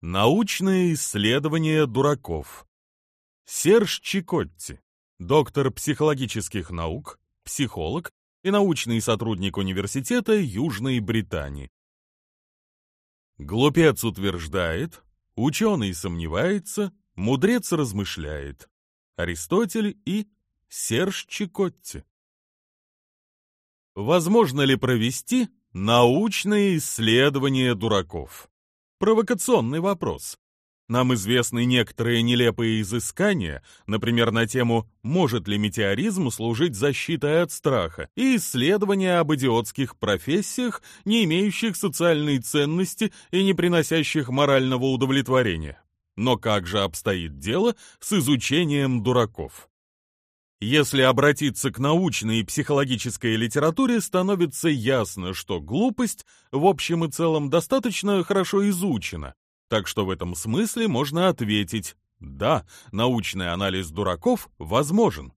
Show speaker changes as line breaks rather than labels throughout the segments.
Научные исследования дураков. Серж Чикотти, доктор психологических наук, психолог и научный сотрудник Университета Южной Британии. Глупец утверждает, ученый сомневается, мудрец размышляет. Аристотель и Серж Чикотти. Возможно ли провести научные исследования дураков? Провокационный вопрос. Нам известны некоторые нелепые изыскания, например, на тему «Может ли метеоризм служить защитой от страха?» и исследования об идиотских профессиях, не имеющих социальной ценности и не приносящих морального удовлетворения. Но как же обстоит дело с изучением дураков? Если обратиться к научной и психологической литературе, становится ясно, что глупость в общем и целом достаточно хорошо изучена. Так что в этом смысле можно ответить «да, научный анализ дураков возможен».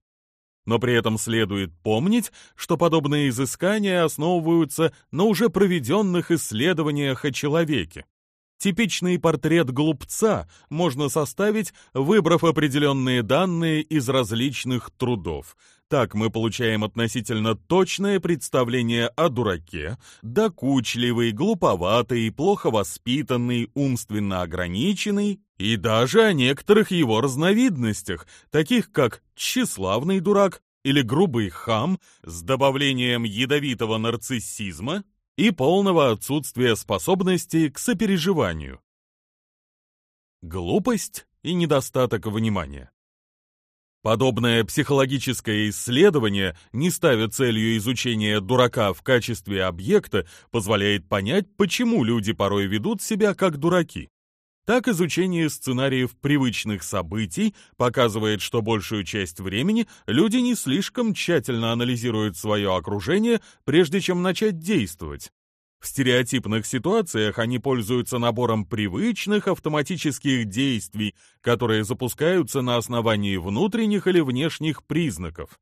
Но при этом следует помнить, что подобные изыскания основываются на уже проведенных исследованиях о человеке. Типичный портрет глупца можно составить, выбрав определенные данные из различных трудов. Так мы получаем относительно точное представление о дураке, докучливый, глуповатый, плохо воспитанный, умственно ограниченный и даже о некоторых его разновидностях, таких как тщеславный дурак или грубый хам с добавлением ядовитого нарциссизма и полного отсутствия способности к сопереживанию. Глупость и недостаток внимания. Подобное психологическое исследование, не ставя целью изучения дурака в качестве объекта, позволяет понять, почему люди порой ведут себя как дураки. Так изучение сценариев привычных событий показывает, что большую часть времени люди не слишком тщательно анализируют свое окружение, прежде чем начать действовать. В стереотипных ситуациях они пользуются набором привычных автоматических действий, которые запускаются на основании внутренних или внешних признаков.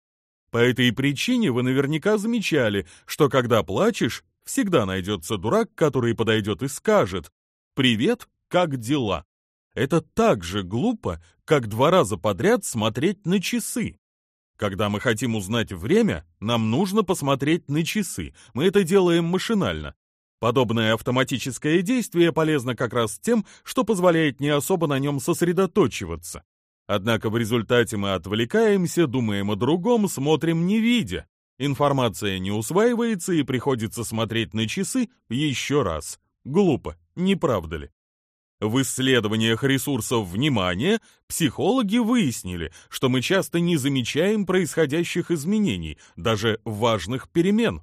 По этой причине вы наверняка замечали, что когда плачешь, всегда найдется дурак, который подойдет и скажет «Привет, как дела?» Это так же глупо, как два раза подряд смотреть на часы. Когда мы хотим узнать время, нам нужно посмотреть на часы. Мы это делаем машинально. Подобное автоматическое действие полезно как раз тем, что позволяет не особо на нем сосредоточиваться. Однако в результате мы отвлекаемся, думаем о другом, смотрим не видя. Информация не усваивается и приходится смотреть на часы еще раз. Глупо, не правда ли? В исследованиях ресурсов внимания психологи выяснили, что мы часто не замечаем происходящих изменений, даже важных перемен.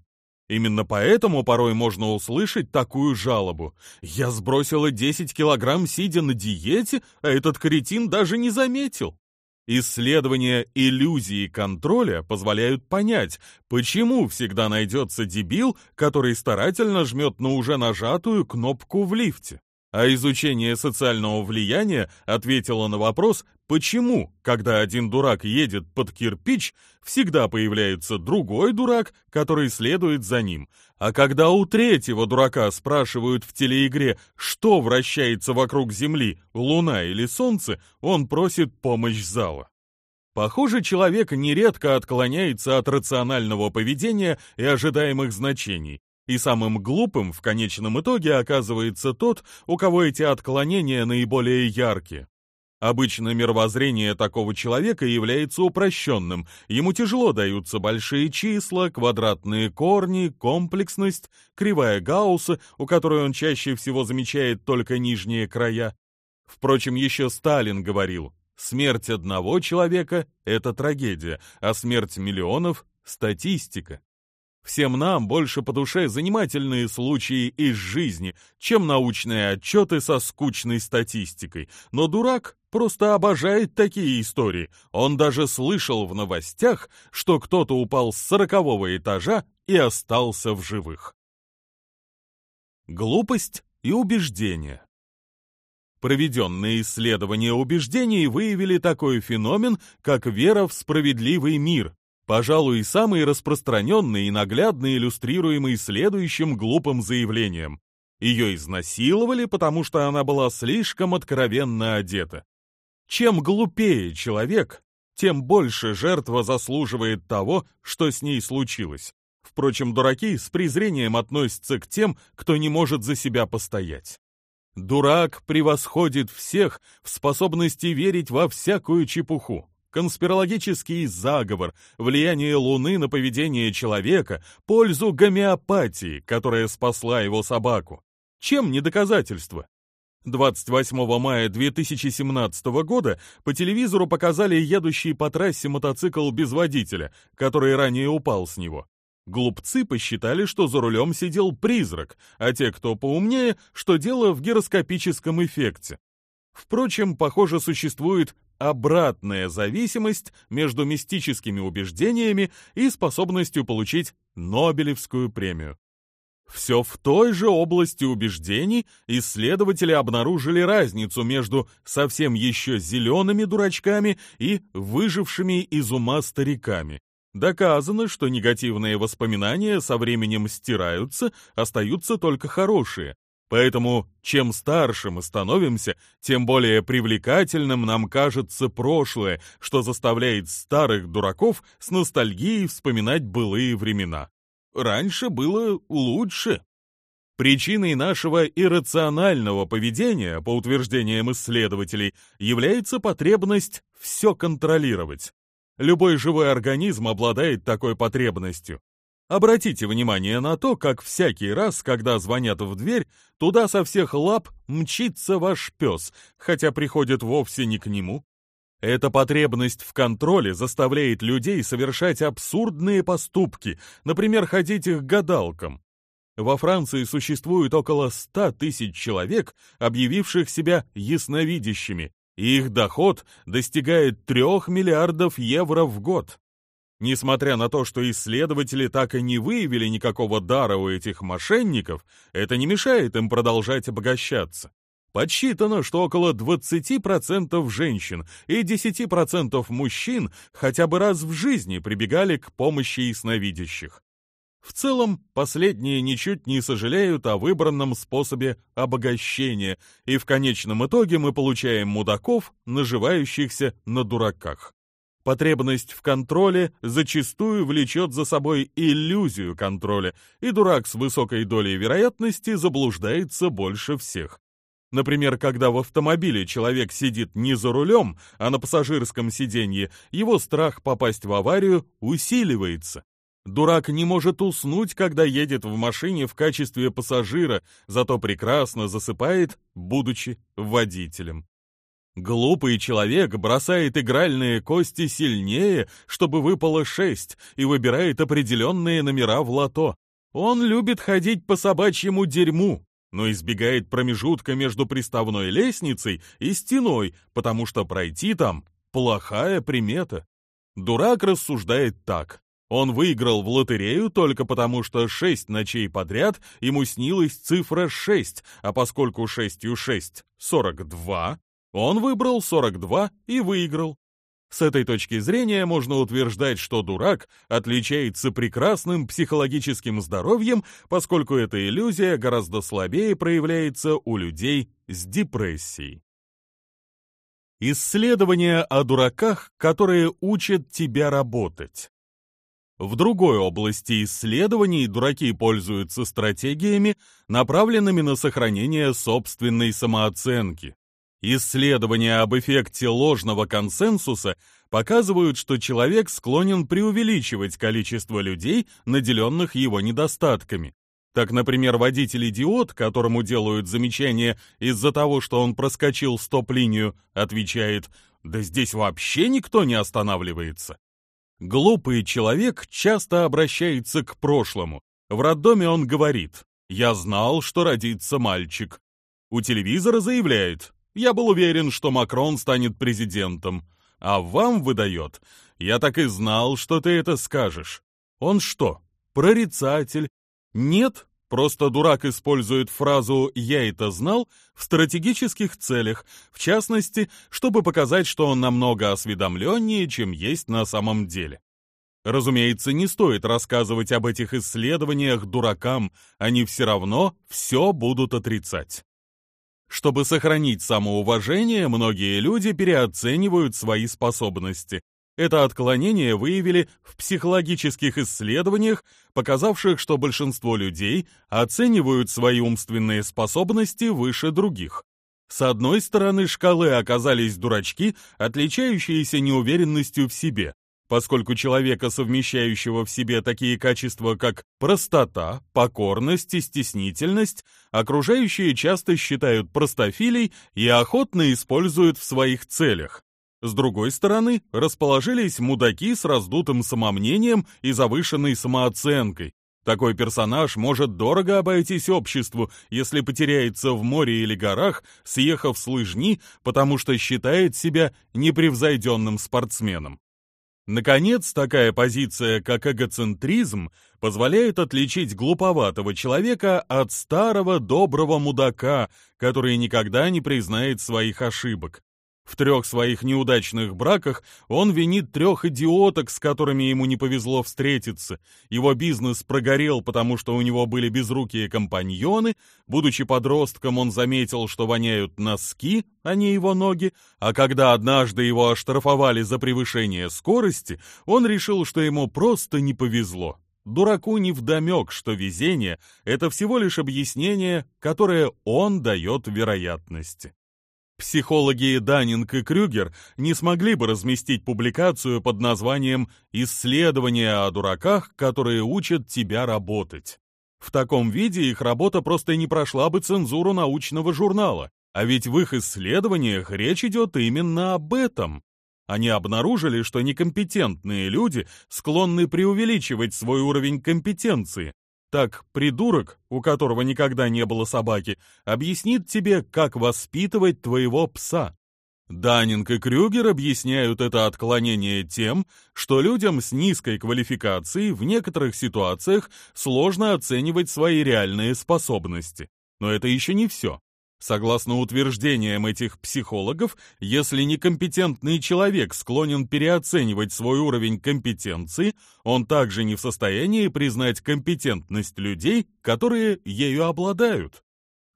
Именно поэтому порой можно услышать такую жалобу. «Я сбросила 10 килограмм, сидя на диете, а этот кретин даже не заметил». Исследования иллюзии контроля позволяют понять, почему всегда найдется дебил, который старательно жмет на уже нажатую кнопку в лифте. А изучение социального влияния ответило на вопрос, Почему, когда один дурак едет под кирпич, всегда появляется другой дурак, который следует за ним, а когда у третьего дурака спрашивают в телеигре, что вращается вокруг Земли, Луна или Солнце, он просит помощь зала? Похоже, человек нередко отклоняется от рационального поведения и ожидаемых значений, и самым глупым в конечном итоге оказывается тот, у кого эти отклонения наиболее яркие. Обычно мировоззрение такого человека является упрощенным, ему тяжело даются большие числа, квадратные корни, комплексность, кривая Гаусса, у которой он чаще всего замечает только нижние края. Впрочем, еще Сталин говорил, смерть одного человека – это трагедия, а смерть миллионов – статистика. Всем нам больше по душе занимательные случаи из жизни, чем научные отчеты со скучной статистикой. Но дурак просто обожает такие истории. Он даже слышал в новостях, что кто-то упал с сорокового этажа и остался в живых. Глупость и убеждение. Проведенные исследования убеждений выявили такой феномен, как вера в справедливый мир, пожалуй, самый распространенный и наглядно иллюстрируемый следующим глупым заявлением. Ее изнасиловали, потому что она была слишком откровенно одета. Чем глупее человек, тем больше жертва заслуживает того, что с ней случилось. Впрочем, дураки с презрением относятся к тем, кто не может за себя постоять. Дурак превосходит всех в способности верить во всякую чепуху. Конспирологический заговор, влияние Луны на поведение человека, пользу гомеопатии, которая спасла его собаку. Чем не доказательство? 28 мая 2017 года по телевизору показали едущий по трассе мотоцикл без водителя, который ранее упал с него. Глупцы посчитали, что за рулем сидел призрак, а те, кто поумнее, что дело в гироскопическом эффекте. Впрочем, похоже, существует обратная зависимость между мистическими убеждениями и способностью получить Нобелевскую премию. Все в той же области убеждений исследователи обнаружили разницу между совсем еще зелеными дурачками и выжившими из ума стариками. Доказано, что негативные воспоминания со временем стираются, остаются только хорошие. Поэтому чем старше мы становимся, тем более привлекательным нам кажется прошлое, что заставляет старых дураков с ностальгией вспоминать былые времена. Раньше было лучше. Причиной нашего иррационального поведения, по утверждениям исследователей, является потребность все контролировать. Любой живой организм обладает такой потребностью. Обратите внимание на то, как всякий раз, когда звонят в дверь, туда со всех лап мчится ваш пес, хотя приходит вовсе не к нему. Эта потребность в контроле заставляет людей совершать абсурдные поступки, например, ходить к гадалкам. Во Франции существует около 100 тысяч человек, объявивших себя ясновидящими, и их доход достигает 3 миллиардов евро в год. Несмотря на то, что исследователи так и не выявили никакого дара у этих мошенников, это не мешает им продолжать обогащаться. Подсчитано, что около 20% женщин и 10% мужчин хотя бы раз в жизни прибегали к помощи ясновидящих. В целом, последние ничуть не сожалеют о выбранном способе обогащения, и в конечном итоге мы получаем мудаков, наживающихся на дураках. Потребность в контроле зачастую влечет за собой иллюзию контроля, и дурак с высокой долей вероятности заблуждается больше всех. Например, когда в автомобиле человек сидит не за рулем, а на пассажирском сиденье, его страх попасть в аварию усиливается. Дурак не может уснуть, когда едет в машине в качестве пассажира, зато прекрасно засыпает, будучи водителем. Глупый человек бросает игральные кости сильнее, чтобы выпало шесть, и выбирает определенные номера в лото. Он любит ходить по собачьему дерьму, но избегает промежутка между приставной лестницей и стеной, потому что пройти там – плохая примета. Дурак рассуждает так. Он выиграл в лотерею только потому, что шесть ночей подряд ему снилась цифра 6, а поскольку шестью шесть – 42, он выбрал 42 и выиграл. С этой точки зрения можно утверждать, что дурак отличается прекрасным психологическим здоровьем, поскольку эта иллюзия гораздо слабее проявляется у людей с депрессией. Исследования о дураках, которые учат тебя работать. В другой области исследований дураки пользуются стратегиями, направленными на сохранение собственной самооценки. Исследования об эффекте ложного консенсуса показывают, что человек склонен преувеличивать количество людей, наделенных его недостатками. Так, например, водитель-идиот, которому делают замечание из-за того, что он проскочил стоп-линию, отвечает «Да здесь вообще никто не останавливается». Глупый человек часто обращается к прошлому. В роддоме он говорит «Я знал, что родится мальчик». У телевизора заявляет я был уверен, что Макрон станет президентом. А вам выдает. Я так и знал, что ты это скажешь. Он что, прорицатель? Нет, просто дурак использует фразу «я это знал» в стратегических целях, в частности, чтобы показать, что он намного осведомленнее, чем есть на самом деле. Разумеется, не стоит рассказывать об этих исследованиях дуракам, они все равно все будут отрицать. Чтобы сохранить самоуважение, многие люди переоценивают свои способности. Это отклонение выявили в психологических исследованиях, показавших, что большинство людей оценивают свои умственные способности выше других. С одной стороны шкалы оказались дурачки, отличающиеся неуверенностью в себе, поскольку человека, совмещающего в себе такие качества, как простота, покорность и стеснительность, окружающие часто считают простофилей и охотно используют в своих целях. С другой стороны, расположились мудаки с раздутым самомнением и завышенной самооценкой. Такой персонаж может дорого обойтись обществу, если потеряется в море или горах, съехав с лыжни, потому что считает себя непревзойденным спортсменом. Наконец, такая позиция, как эгоцентризм, позволяет отличить глуповатого человека от старого доброго мудака, который никогда не признает своих ошибок. В трех своих неудачных браках он винит трех идиоток, с которыми ему не повезло встретиться. Его бизнес прогорел, потому что у него были безрукие компаньоны. Будучи подростком, он заметил, что воняют носки, а не его ноги. А когда однажды его оштрафовали за превышение скорости, он решил, что ему просто не повезло. Дураку не вдомек, что везение — это всего лишь объяснение, которое он дает вероятности. Психологи Даннинг и Крюгер не смогли бы разместить публикацию под названием «Исследования о дураках, которые учат тебя работать». В таком виде их работа просто не прошла бы цензуру научного журнала, а ведь в их исследованиях речь идет именно об этом. Они обнаружили, что некомпетентные люди склонны преувеличивать свой уровень компетенции, так придурок, у которого никогда не было собаки, объяснит тебе, как воспитывать твоего пса. Даннинг и Крюгер объясняют это отклонение тем, что людям с низкой квалификацией в некоторых ситуациях сложно оценивать свои реальные способности. Но это еще не все. Согласно утверждениям этих психологов, если некомпетентный человек склонен переоценивать свой уровень компетенции, он также не в состоянии признать компетентность людей, которые ею обладают.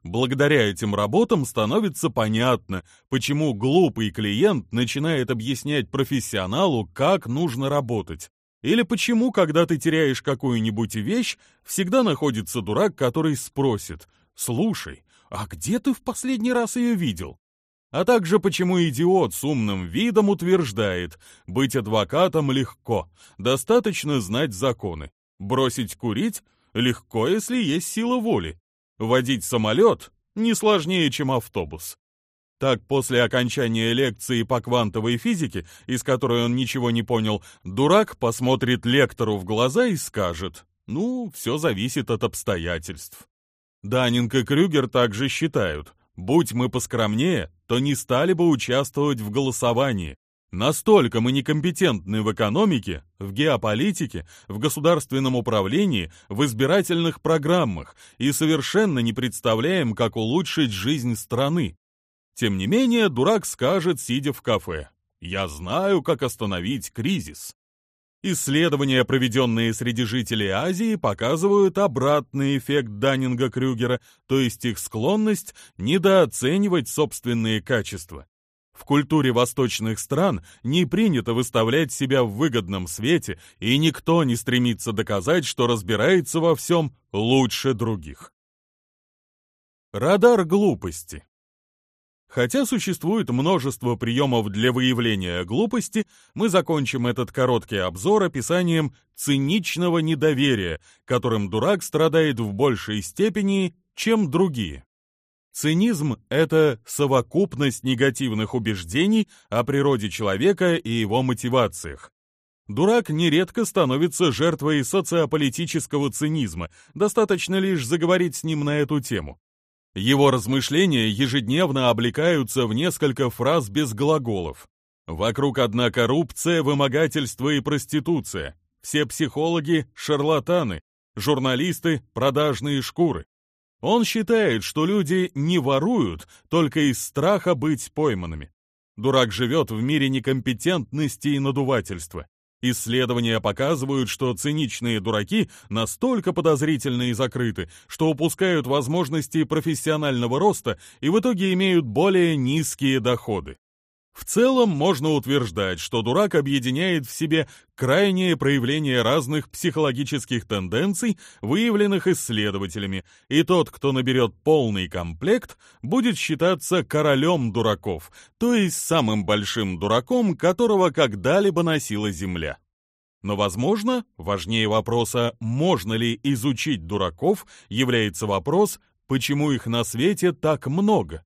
Благодаря этим работам становится понятно, почему глупый клиент начинает объяснять профессионалу, как нужно работать. Или почему, когда ты теряешь какую-нибудь вещь, всегда находится дурак, который спросит «Слушай, а где ты в последний раз ее видел? А также почему идиот с умным видом утверждает, быть адвокатом легко, достаточно знать законы. Бросить курить легко, если есть сила воли. Водить самолет не сложнее, чем автобус. Так, после окончания лекции по квантовой физике, из которой он ничего не понял, дурак посмотрит лектору в глаза и скажет, ну, все зависит от обстоятельств. Даннинг и Крюгер также считают, будь мы поскромнее, то не стали бы участвовать в голосовании. Настолько мы некомпетентны в экономике, в геополитике, в государственном управлении, в избирательных программах и совершенно не представляем, как улучшить жизнь страны. Тем не менее, дурак скажет, сидя в кафе, «Я знаю, как остановить кризис». Исследования, проведенные среди жителей Азии, показывают обратный эффект Даннинга-Крюгера, то есть их склонность недооценивать собственные качества. В культуре восточных стран не принято выставлять себя в выгодном свете, и никто не стремится доказать, что разбирается во всем лучше других. Радар глупости Хотя существует множество приемов для выявления глупости, мы закончим этот короткий обзор описанием циничного недоверия, которым дурак страдает в большей степени, чем другие. Цинизм — это совокупность негативных убеждений о природе человека и его мотивациях. Дурак нередко становится жертвой социополитического цинизма, достаточно лишь заговорить с ним на эту тему. Его размышления ежедневно облекаются в несколько фраз без глаголов. Вокруг одна коррупция, вымогательство и проституция. Все психологи – шарлатаны, журналисты – продажные шкуры. Он считает, что люди не воруют только из страха быть пойманными. Дурак живет в мире некомпетентности и надувательства. Исследования показывают, что циничные дураки настолько подозрительны и закрыты, что упускают возможности профессионального роста и в итоге имеют более низкие доходы. В целом можно утверждать, что дурак объединяет в себе крайнее проявление разных психологических тенденций, выявленных исследователями, и тот, кто наберет полный комплект, будет считаться королем дураков, то есть самым большим дураком, которого когда-либо носила Земля. Но, возможно, важнее вопроса, можно ли изучить дураков, является вопрос, почему их на свете так много.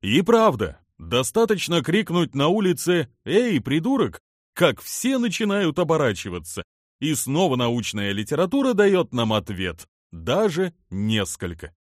И правда, Достаточно крикнуть на улице «Эй, придурок!», как все начинают оборачиваться. И снова научная литература дает нам ответ, даже несколько.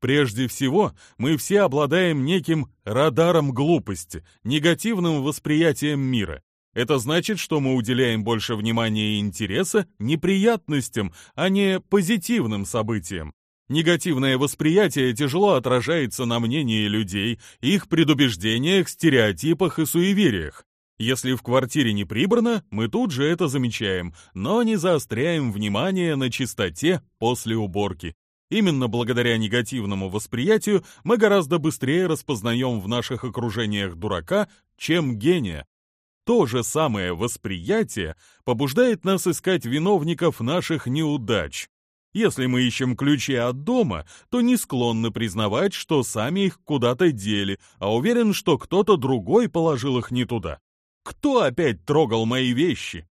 Прежде всего, мы все обладаем неким радаром глупости, негативным восприятием мира. Это значит, что мы уделяем больше внимания и интереса неприятностям, а не позитивным событиям. Негативное восприятие тяжело отражается на мнении людей, их предубеждениях, стереотипах и суевериях. Если в квартире не прибрано, мы тут же это замечаем, но не заостряем внимание на чистоте после уборки. Именно благодаря негативному восприятию мы гораздо быстрее распознаем в наших окружениях дурака, чем гения. То же самое восприятие побуждает нас искать виновников наших неудач. Если мы ищем ключи от дома, то не склонны признавать, что сами их куда-то дели, а уверен, что кто-то другой положил их не туда. Кто опять трогал мои вещи?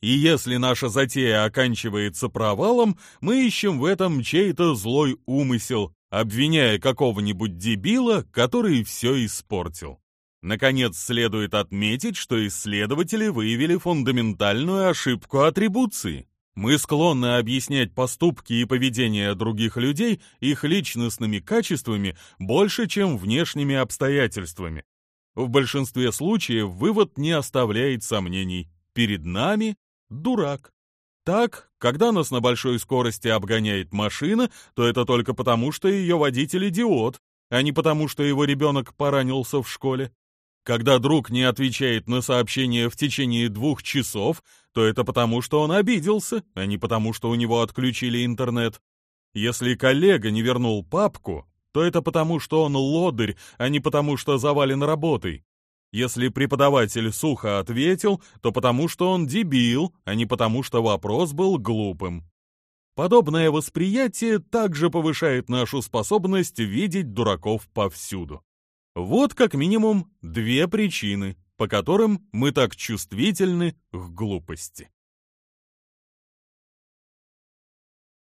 И если наша затея оканчивается провалом, мы ищем в этом чей-то злой умысел, обвиняя какого-нибудь дебила, который все испортил. Наконец, следует отметить, что исследователи выявили фундаментальную ошибку атрибуции. Мы склонны объяснять поступки и поведение других людей их личностными качествами больше, чем внешними обстоятельствами. В большинстве случаев вывод не оставляет сомнений. Перед нами дурак. Так, когда нас на большой скорости обгоняет машина, то это только потому, что ее водитель идиот, а не потому, что его ребенок поранился в школе. Когда друг не отвечает на сообщение в течение двух часов, то это потому, что он обиделся, а не потому, что у него отключили интернет. Если коллега не вернул папку, то это потому, что он лодырь, а не потому, что завален работой. Если преподаватель сухо ответил, то потому, что он дебил, а не потому, что вопрос был глупым. Подобное восприятие также повышает нашу способность видеть дураков повсюду. Вот как минимум две причины, по которым мы так чувствительны к глупости.